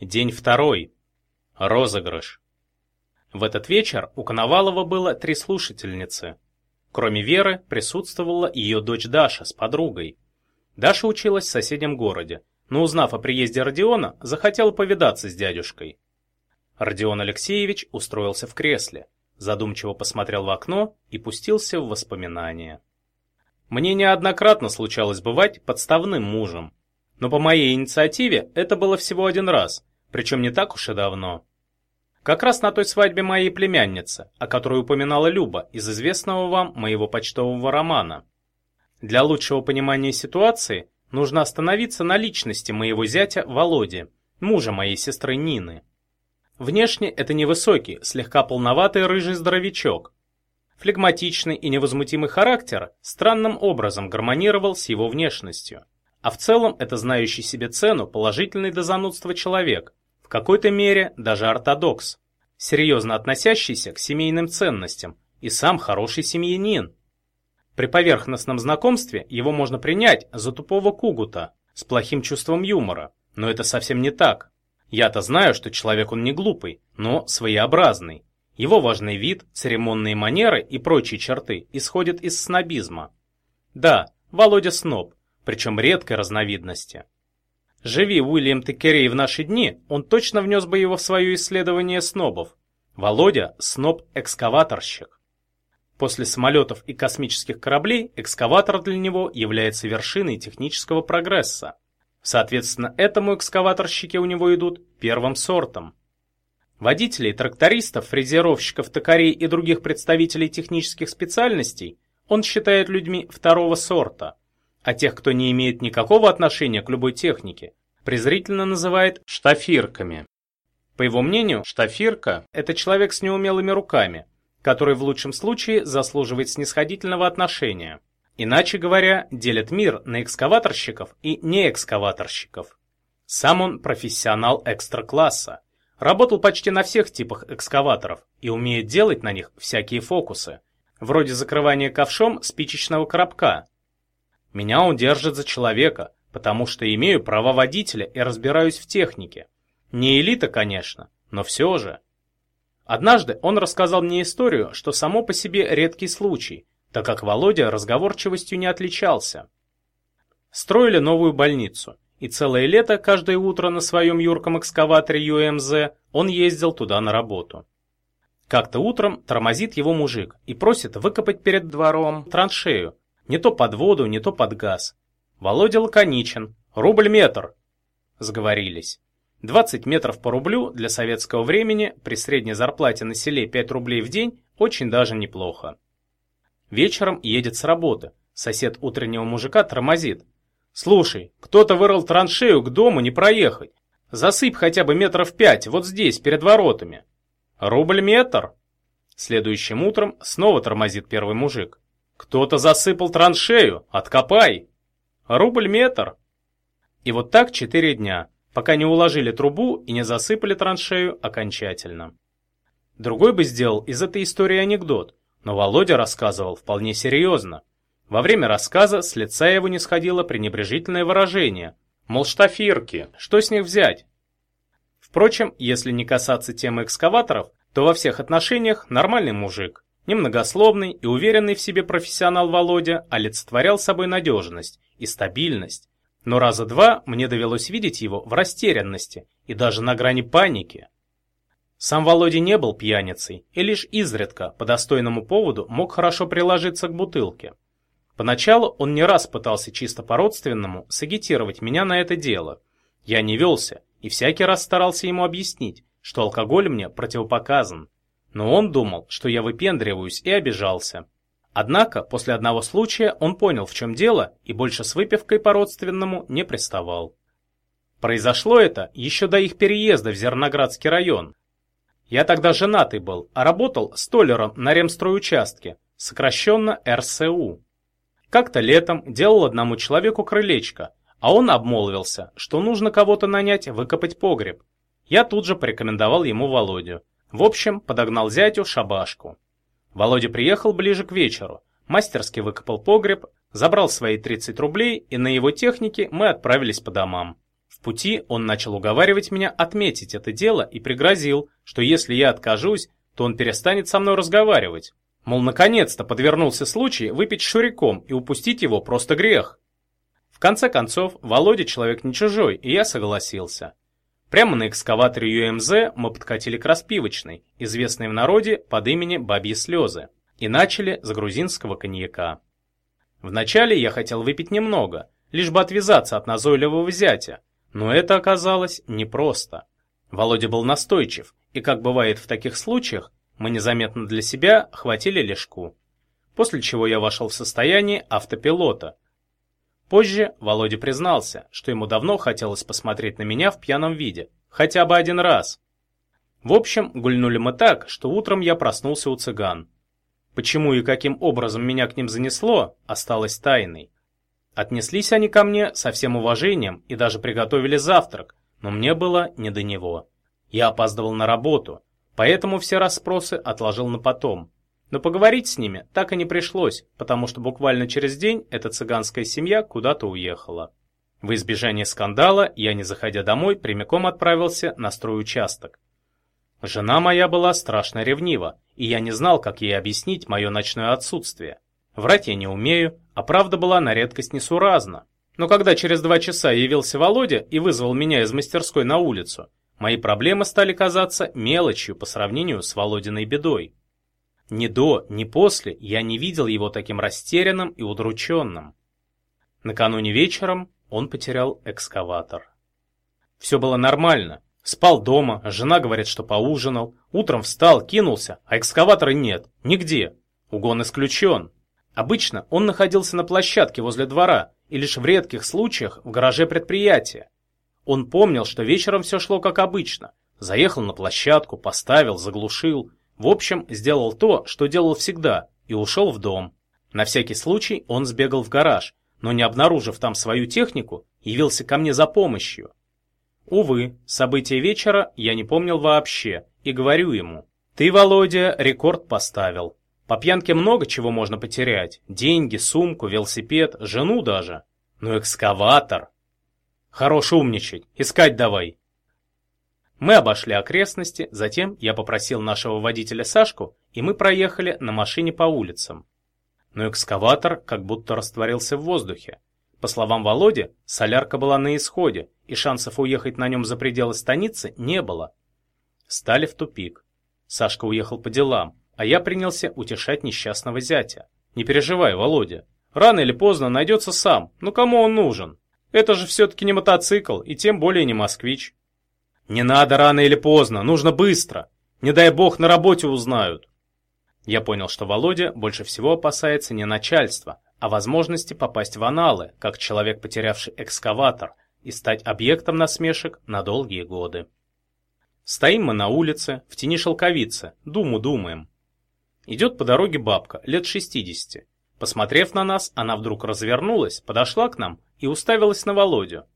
День второй. Розыгрыш. В этот вечер у Коновалова было три слушательницы. Кроме Веры присутствовала ее дочь Даша с подругой. Даша училась в соседнем городе, но узнав о приезде Родиона, захотела повидаться с дядюшкой. Родион Алексеевич устроился в кресле, задумчиво посмотрел в окно и пустился в воспоминания. Мне неоднократно случалось бывать подставным мужем, но по моей инициативе это было всего один раз, причем не так уж и давно. Как раз на той свадьбе моей племянницы, о которой упоминала Люба из известного вам моего почтового романа. Для лучшего понимания ситуации нужно остановиться на личности моего зятя Володи, мужа моей сестры Нины. Внешне это невысокий, слегка полноватый рыжий здоровячок. Флегматичный и невозмутимый характер странным образом гармонировал с его внешностью. А в целом это знающий себе цену положительный до занудства человек, в какой-то мере даже ортодокс, серьезно относящийся к семейным ценностям и сам хороший семьянин. При поверхностном знакомстве его можно принять за тупого кугута с плохим чувством юмора, но это совсем не так. Я-то знаю, что человек он не глупый, но своеобразный. Его важный вид, церемонные манеры и прочие черты исходят из снобизма. Да, Володя сноб, причем редкой разновидности. Живи Уильям Текерей в наши дни, он точно внес бы его в свое исследование снобов. Володя – сноб-экскаваторщик. После самолетов и космических кораблей экскаватор для него является вершиной технического прогресса. Соответственно, этому экскаваторщики у него идут первым сортом. Водителей, трактористов, фрезеровщиков, токарей и других представителей технических специальностей он считает людьми второго сорта – а тех, кто не имеет никакого отношения к любой технике, презрительно называет штафирками. По его мнению, штафирка – это человек с неумелыми руками, который в лучшем случае заслуживает снисходительного отношения. Иначе говоря, делит мир на экскаваторщиков и неэкскаваторщиков. Сам он профессионал экстра-класса, работал почти на всех типах экскаваторов и умеет делать на них всякие фокусы, вроде закрывания ковшом спичечного коробка, меня он держит за человека, потому что имею права водителя и разбираюсь в технике. Не элита, конечно, но все же. Однажды он рассказал мне историю, что само по себе редкий случай, так как Володя разговорчивостью не отличался. Строили новую больницу, и целое лето каждое утро на своем юрком экскаваторе ЮМЗ он ездил туда на работу. Как-то утром тормозит его мужик и просит выкопать перед двором траншею, не то под воду, не то под газ. Володя лаконичен. Рубль метр. Сговорились. 20 метров по рублю для советского времени при средней зарплате на селе 5 рублей в день очень даже неплохо. Вечером едет с работы. Сосед утреннего мужика тормозит. «Слушай, кто-то вырыл траншею к дому не проехать. Засыпь хотя бы метров пять, вот здесь, перед воротами». «Рубль метр?» Следующим утром снова тормозит первый мужик. Кто-то засыпал траншею, откопай. Рубль метр. И вот так четыре дня, пока не уложили трубу и не засыпали траншею окончательно. Другой бы сделал из этой истории анекдот, но Володя рассказывал вполне серьезно. Во время рассказа с лица его не сходило пренебрежительное выражение. Мол, штафирки, что с них взять? Впрочем, если не касаться темы экскаваторов, то во всех отношениях нормальный мужик. Немногословный и уверенный в себе профессионал Володя олицетворял собой надежность и стабильность. Но раза два мне довелось видеть его в растерянности и даже на грани паники. Сам Володя не был пьяницей и лишь изредка по достойному поводу мог хорошо приложиться к бутылке. Поначалу он не раз пытался чисто по-родственному сагитировать меня на это дело. Я не велся и всякий раз старался ему объяснить, что алкоголь мне противопоказан. Но он думал, что я выпендриваюсь и обижался. Однако, после одного случая он понял, в чем дело, и больше с выпивкой по-родственному не приставал. Произошло это еще до их переезда в Зерноградский район. Я тогда женатый был, а работал столером на ремстройучастке, сокращенно РСУ. Как-то летом делал одному человеку крылечко, а он обмолвился, что нужно кого-то нанять выкопать погреб. Я тут же порекомендовал ему Володю. В общем, подогнал зятю шабашку. Володя приехал ближе к вечеру, мастерски выкопал погреб, забрал свои 30 рублей, и на его технике мы отправились по домам. В пути он начал уговаривать меня отметить это дело и пригрозил, что если я откажусь, то он перестанет со мной разговаривать. Мол, наконец-то подвернулся случай выпить шуриком и упустить его просто грех. В конце концов, Володя человек не чужой, и я согласился. Прямо на экскаваторе ЮМЗ мы подкатили к распивочной, известной в народе под именем «Бабьи слезы», и начали с грузинского коньяка. Вначале я хотел выпить немного, лишь бы отвязаться от назойливого зятя, но это оказалось непросто. Володя был настойчив, и, как бывает в таких случаях, мы незаметно для себя хватили лешку. После чего я вошел в состояние автопилота. Позже Володя признался, что ему давно хотелось посмотреть на меня в пьяном виде, хотя бы один раз. В общем, гульнули мы так, что утром я проснулся у цыган. Почему и каким образом меня к ним занесло, осталось тайной. Отнеслись они ко мне со всем уважением и даже приготовили завтрак, но мне было не до него. Я опаздывал на работу, поэтому все расспросы отложил на потом. Но поговорить с ними так и не пришлось, потому что буквально через день эта цыганская семья куда-то уехала. В избежание скандала я, не заходя домой, прямиком отправился на стройучасток. Жена моя была страшно ревнива, и я не знал, как ей объяснить мое ночное отсутствие. Врать я не умею, а правда была на редкость несуразна. Но когда через два часа явился Володя и вызвал меня из мастерской на улицу, мои проблемы стали казаться мелочью по сравнению с Володиной бедой. Ни до, ни после я не видел его таким растерянным и удрученным. Накануне вечером он потерял экскаватор. Все было нормально. Спал дома, жена говорит, что поужинал. Утром встал, кинулся, а экскаватора нет, нигде. Угон исключен. Обычно он находился на площадке возле двора и лишь в редких случаях в гараже предприятия. Он помнил, что вечером все шло как обычно. Заехал на площадку, поставил, заглушил. В общем, сделал то, что делал всегда, и ушел в дом. На всякий случай он сбегал в гараж, но не обнаружив там свою технику, явился ко мне за помощью. Увы, события вечера я не помнил вообще, и говорю ему, «Ты, Володя, рекорд поставил. По пьянке много чего можно потерять. Деньги, сумку, велосипед, жену даже. Но экскаватор... Хорош умничать, искать давай. Мы обошли окрестности, затем я попросил нашего водителя Сашку, и мы проехали на машине по улицам. Но экскаватор как будто растворился в воздухе. По словам Володи, солярка была на исходе, и шансов уехать на нем за пределы станицы не было. Стали в тупик. Сашка уехал по делам, а я принялся утешать несчастного зятя. «Не переживай, Володя. Рано или поздно найдется сам. Ну кому он нужен? Это же все-таки не мотоцикл, и тем более не москвич». «Не надо рано или поздно, нужно быстро. Не дай бог на работе узнают». Я понял, что Володя больше всего опасается не начальства, а возможности попасть в аналы, как человек, потерявший экскаватор, и стать объектом насмешек на долгие годы. Стоим мы на улице, в тени шелковицы, думу думаем. Идет по дороге бабка, лет 60. Посмотрев на нас, она вдруг развернулась, подошла к нам и уставилась на Володю.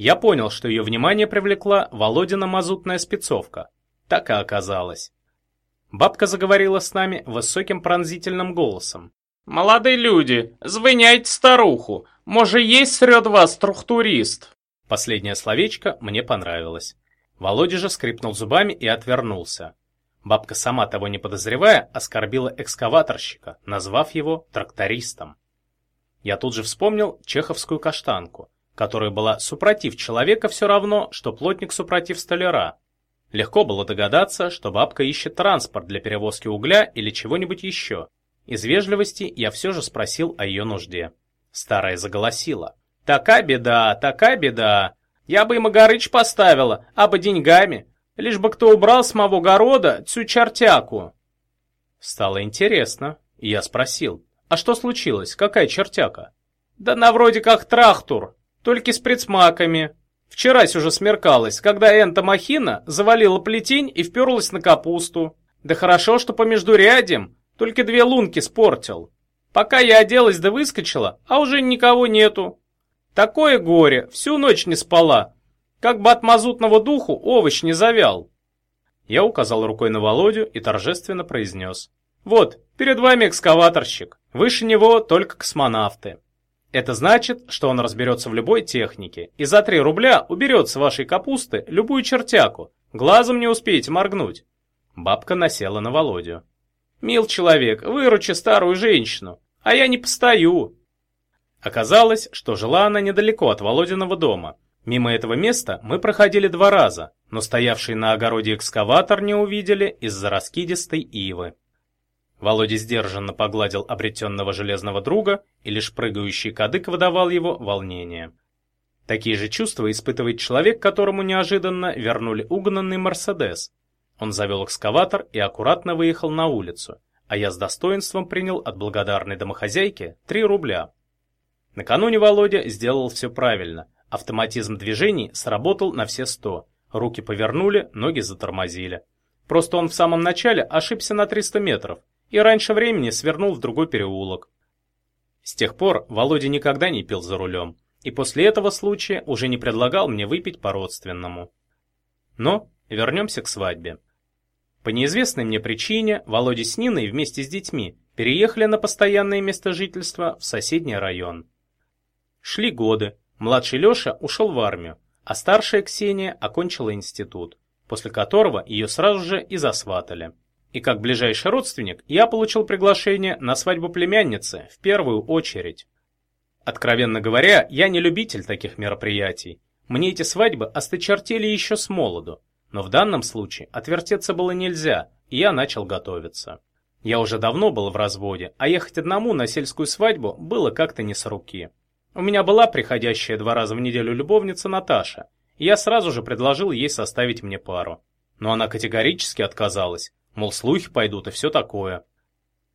Я понял, что ее внимание привлекла Володина мазутная спецовка. Так и оказалось. Бабка заговорила с нами высоким пронзительным голосом. «Молодые люди, звиняйте старуху, може есть сред вас трухтурист?» Последнее словечко мне понравилось. Володя же скрипнул зубами и отвернулся. Бабка, сама того не подозревая, оскорбила экскаваторщика, назвав его трактористом. Я тут же вспомнил чеховскую каштанку, которая была супротив человека все равно, что плотник супротив столяра. Легко было догадаться, что бабка ищет транспорт для перевозки угля или чего-нибудь еще. Из вежливости я все же спросил о ее нужде. Старая заголосила. «Така беда, така беда! Я бы и Магарыч поставила, а бы деньгами лишь бы кто убрал с моего города цю чертяку. Стало интересно, и я спросил, а что случилось, какая чертяка? Да на вроде как трахтур, только с предсмаками. Вчерась уже смеркалось, когда Энта Махина завалила плетень и вперлась на капусту. Да хорошо, что по междурядьям только две лунки спортил. Пока я оделась да выскочила, а уже никого нету. Такое горе, всю ночь не спала, как бы от мазутного духу овощ не завял. Я указал рукой на Володю и торжественно произнес. Вот, перед вами экскаваторщик. Выше него только космонавты. Это значит, что он разберется в любой технике и за 3 рубля уберет с вашей капусты любую чертяку. Глазом не успеете моргнуть. Бабка насела на Володю. «Мил человек, выручи старую женщину, а я не постою». Оказалось, что жила она недалеко от Володиного дома. Мимо этого места мы проходили два раза, но стоявший на огороде экскаватор не увидели из-за раскидистой ивы. Володя сдержанно погладил обретенного железного друга, и лишь прыгающий кадык выдавал его волнение. Такие же чувства испытывает человек, которому неожиданно вернули угнанный «Мерседес». Он завел экскаватор и аккуратно выехал на улицу, а я с достоинством принял от благодарной домохозяйки 3 рубля. Накануне Володя сделал все правильно. Автоматизм движений сработал на все сто. Руки повернули, ноги затормозили. Просто он в самом начале ошибся на 300 метров, и раньше времени свернул в другой переулок. С тех пор Володя никогда не пил за рулем, и после этого случая уже не предлагал мне выпить по-родственному. Но вернемся к свадьбе. По неизвестной мне причине Володя с Ниной вместе с детьми переехали на постоянное место жительства в соседний район. Шли годы, младший Леша ушел в армию, а старшая Ксения окончила институт, после которого ее сразу же и засватали. И как ближайший родственник я получил приглашение на свадьбу племянницы в первую очередь. Откровенно говоря, я не любитель таких мероприятий. Мне эти свадьбы осточертели еще с молоду. Но в данном случае отвертеться было нельзя, и я начал готовиться. Я уже давно был в разводе, а ехать одному на сельскую свадьбу было как-то не с руки. У меня была приходящая два раза в неделю любовница Наташа, и я сразу же предложил ей составить мне пару. Но она категорически отказалась, Мол, слухи пойдут и все такое.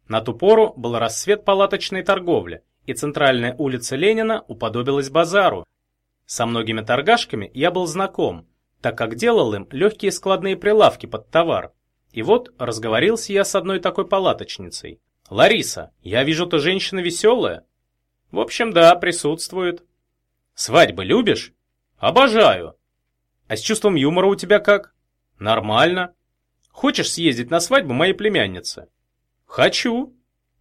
На ту пору был расцвет палаточной торговли, и центральная улица Ленина уподобилась базару. Со многими торгашками я был знаком, так как делал им легкие складные прилавки под товар. И вот разговорился я с одной такой палаточницей. «Лариса, я вижу, ты женщина веселая». «В общем, да, присутствует». «Свадьбы любишь?» «Обожаю». «А с чувством юмора у тебя как?» «Нормально. Хочешь съездить на свадьбу моей племянницы? Хочу.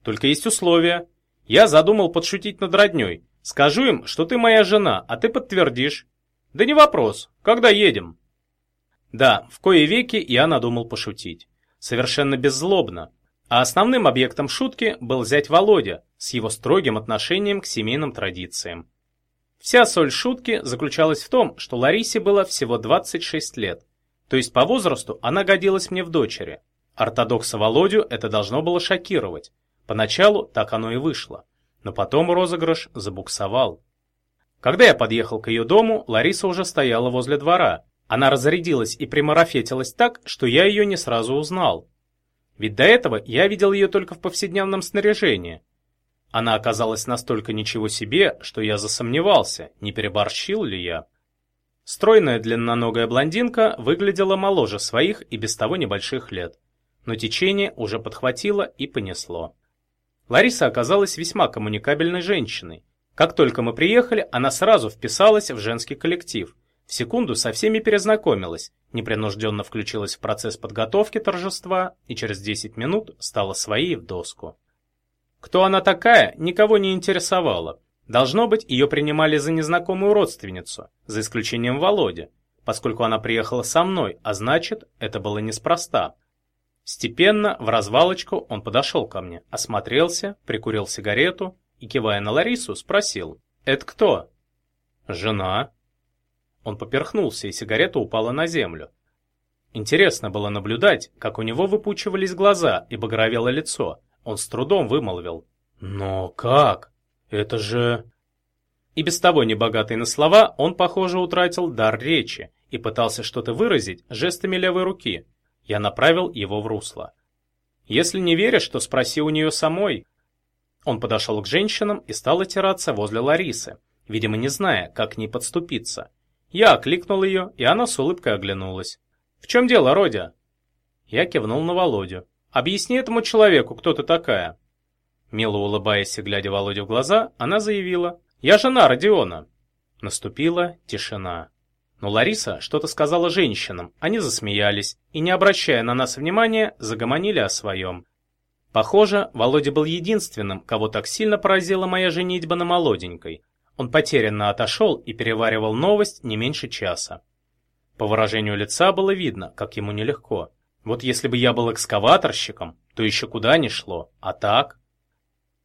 Только есть условия. Я задумал подшутить над роднёй. Скажу им, что ты моя жена, а ты подтвердишь. Да не вопрос. Когда едем? Да, в кои веки я надумал пошутить. Совершенно беззлобно. А основным объектом шутки был зять Володя с его строгим отношением к семейным традициям. Вся соль шутки заключалась в том, что Ларисе было всего 26 лет. То есть по возрасту она годилась мне в дочери. Ортодокса Володю это должно было шокировать. Поначалу так оно и вышло. Но потом розыгрыш забуксовал. Когда я подъехал к ее дому, Лариса уже стояла возле двора. Она разрядилась и примарафетилась так, что я ее не сразу узнал. Ведь до этого я видел ее только в повседневном снаряжении. Она оказалась настолько ничего себе, что я засомневался, не переборщил ли я. Стройная длинноногая блондинка выглядела моложе своих и без того небольших лет, но течение уже подхватило и понесло. Лариса оказалась весьма коммуникабельной женщиной. Как только мы приехали, она сразу вписалась в женский коллектив, в секунду со всеми перезнакомилась, непринужденно включилась в процесс подготовки торжества и через 10 минут стала своей в доску. Кто она такая, никого не интересовало. Должно быть, ее принимали за незнакомую родственницу, за исключением Володи, поскольку она приехала со мной, а значит, это было неспроста. Степенно, в развалочку, он подошел ко мне, осмотрелся, прикурил сигарету и, кивая на Ларису, спросил, «Это кто?» «Жена». Он поперхнулся, и сигарета упала на землю. Интересно было наблюдать, как у него выпучивались глаза и багровело лицо. Он с трудом вымолвил, «Но как?» Это же... И без того небогатый на слова, он, похоже, утратил дар речи и пытался что-то выразить жестами левой руки. Я направил его в русло. Если не веришь, то спроси у нее самой. Он подошел к женщинам и стал отираться возле Ларисы, видимо, не зная, как к ней подступиться. Я окликнул ее, и она с улыбкой оглянулась. «В чем дело, Родя?» Я кивнул на Володю. «Объясни этому человеку, кто ты такая». Мило улыбаясь и глядя Володе в глаза, она заявила «Я жена Родиона». Наступила тишина. Но Лариса что-то сказала женщинам, они засмеялись и, не обращая на нас внимания, загомонили о своем. Похоже, Володя был единственным, кого так сильно поразила моя женитьба на молоденькой. Он потерянно отошел и переваривал новость не меньше часа. По выражению лица было видно, как ему нелегко. Вот если бы я был экскаваторщиком, то еще куда ни шло, а так...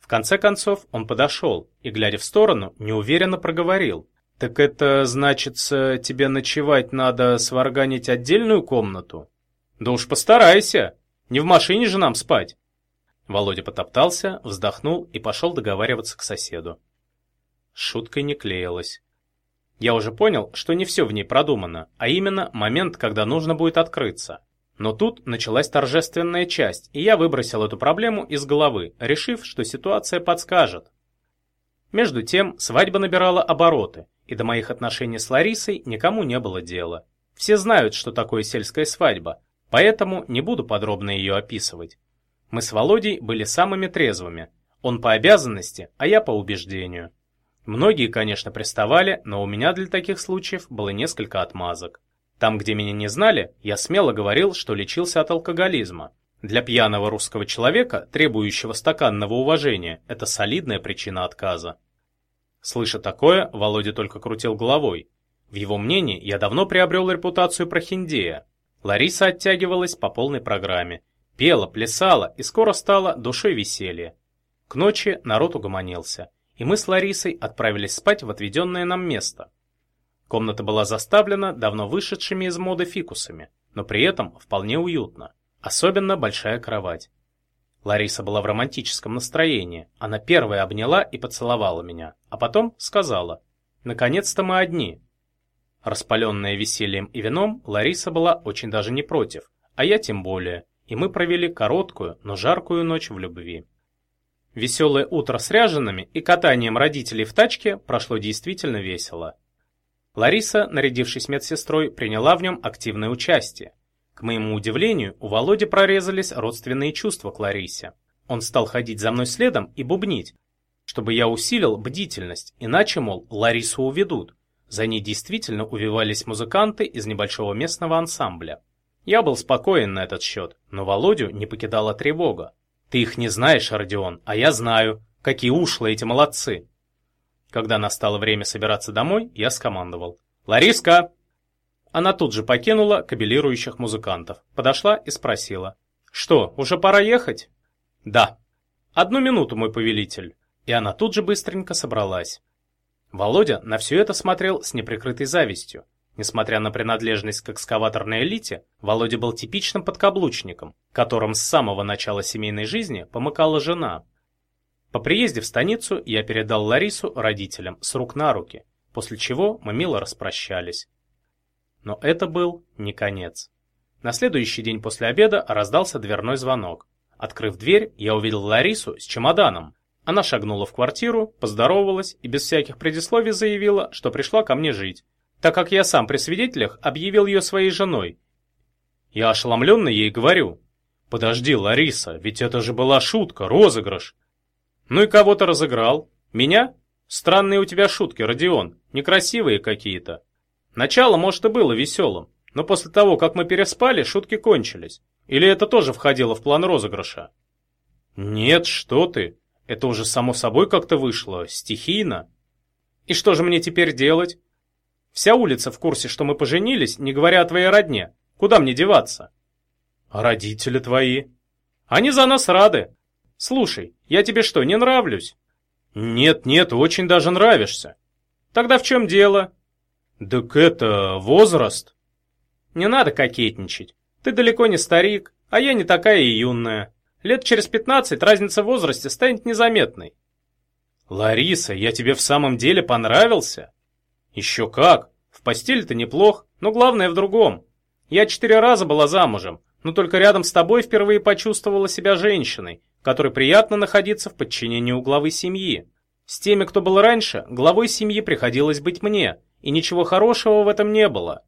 Конце концов он подошел и, глядя в сторону, неуверенно проговорил. «Так это, значит, тебе ночевать надо сварганить отдельную комнату?» «Да уж постарайся! Не в машине же нам спать!» Володя потоптался, вздохнул и пошел договариваться к соседу. Шуткой не клеилась. Я уже понял, что не все в ней продумано, а именно момент, когда нужно будет открыться. Но тут началась торжественная часть, и я выбросил эту проблему из головы, решив, что ситуация подскажет. Между тем, свадьба набирала обороты, и до моих отношений с Ларисой никому не было дела. Все знают, что такое сельская свадьба, поэтому не буду подробно ее описывать. Мы с Володей были самыми трезвыми, он по обязанности, а я по убеждению. Многие, конечно, приставали, но у меня для таких случаев было несколько отмазок. Там, где меня не знали, я смело говорил, что лечился от алкоголизма. Для пьяного русского человека, требующего стаканного уважения, это солидная причина отказа. Слыша такое, Володя только крутил головой. В его мнении я давно приобрел репутацию прохиндея. Лариса оттягивалась по полной программе. Пела, плясала и скоро стала душой веселья. К ночи народ угомонился, и мы с Ларисой отправились спать в отведенное нам место. Комната была заставлена давно вышедшими из моды фикусами, но при этом вполне уютно. Особенно большая кровать. Лариса была в романтическом настроении. Она первая обняла и поцеловала меня, а потом сказала «Наконец-то мы одни». Распаленная весельем и вином, Лариса была очень даже не против, а я тем более, и мы провели короткую, но жаркую ночь в любви. Веселое утро с ряжеными и катанием родителей в тачке прошло действительно весело. Лариса, нарядившись медсестрой, приняла в нем активное участие. К моему удивлению, у Володи прорезались родственные чувства к Ларисе. Он стал ходить за мной следом и бубнить, чтобы я усилил бдительность, иначе, мол, Ларису уведут. За ней действительно увивались музыканты из небольшого местного ансамбля. Я был спокоен на этот счет, но Володю не покидала тревога. «Ты их не знаешь, Родион, а я знаю. Какие ушлые эти молодцы!» Когда настало время собираться домой, я скомандовал. «Лариска!» Она тут же покинула кабелирующих музыкантов, подошла и спросила. «Что, уже пора ехать?» «Да». «Одну минуту, мой повелитель». И она тут же быстренько собралась. Володя на все это смотрел с неприкрытой завистью. Несмотря на принадлежность к экскаваторной элите, Володя был типичным подкаблучником, которым с самого начала семейной жизни помыкала жена – по приезде в станицу я передал Ларису родителям с рук на руки, после чего мы мило распрощались. Но это был не конец. На следующий день после обеда раздался дверной звонок. Открыв дверь, я увидел Ларису с чемоданом. Она шагнула в квартиру, поздоровалась и без всяких предисловий заявила, что пришла ко мне жить, так как я сам при свидетелях объявил ее своей женой. Я ошеломленно ей говорю, «Подожди, Лариса, ведь это же была шутка, розыгрыш. Ну и кого то разыграл? Меня? Странные у тебя шутки, Родион, некрасивые какие-то. Начало, может, и было веселым, но после того, как мы переспали, шутки кончились. Или это тоже входило в план розыгрыша? Нет, что ты. Это уже само собой как-то вышло, стихийно. И что же мне теперь делать? Вся улица в курсе, что мы поженились, не говоря о твоей родне. Куда мне деваться? А родители твои? Они за нас рады. Слушай, я тебе что, не нравлюсь? Нет, нет, очень даже нравишься. Тогда в чем дело? Так это возраст. Не надо кокетничать. Ты далеко не старик, а я не такая и юная. Лет через пятнадцать разница в возрасте станет незаметной. Лариса, я тебе в самом деле понравился? Еще как. В постели-то неплох, но главное в другом. Я четыре раза была замужем, но только рядом с тобой впервые почувствовала себя женщиной, которой приятно находиться в подчинении у главы семьи. С теми, кто был раньше, главой семьи приходилось быть мне, и ничего хорошего в этом не было.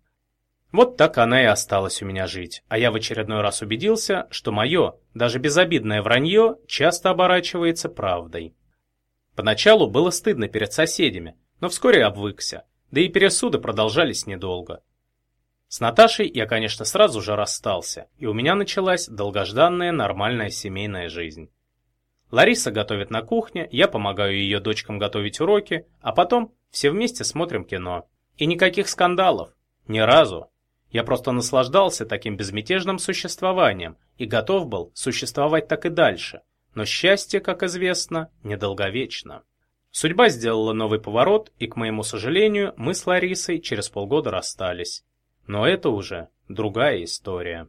Вот так она и осталась у меня жить, а я в очередной раз убедился, что мое, даже безобидное вранье часто оборачивается правдой. Поначалу было стыдно перед соседями, но вскоре обвыкся, да и пересуды продолжались недолго. С Наташей я, конечно, сразу же расстался, и у меня началась долгожданная нормальная семейная жизнь. Лариса готовит на кухне, я помогаю ее дочкам готовить уроки, а потом все вместе смотрим кино. И никаких скандалов. Ни разу. Я просто наслаждался таким безмятежным существованием и готов был существовать так и дальше. Но счастье, как известно, недолговечно. Судьба сделала новый поворот, и, к моему сожалению, мы с Ларисой через полгода расстались. Но это уже другая история.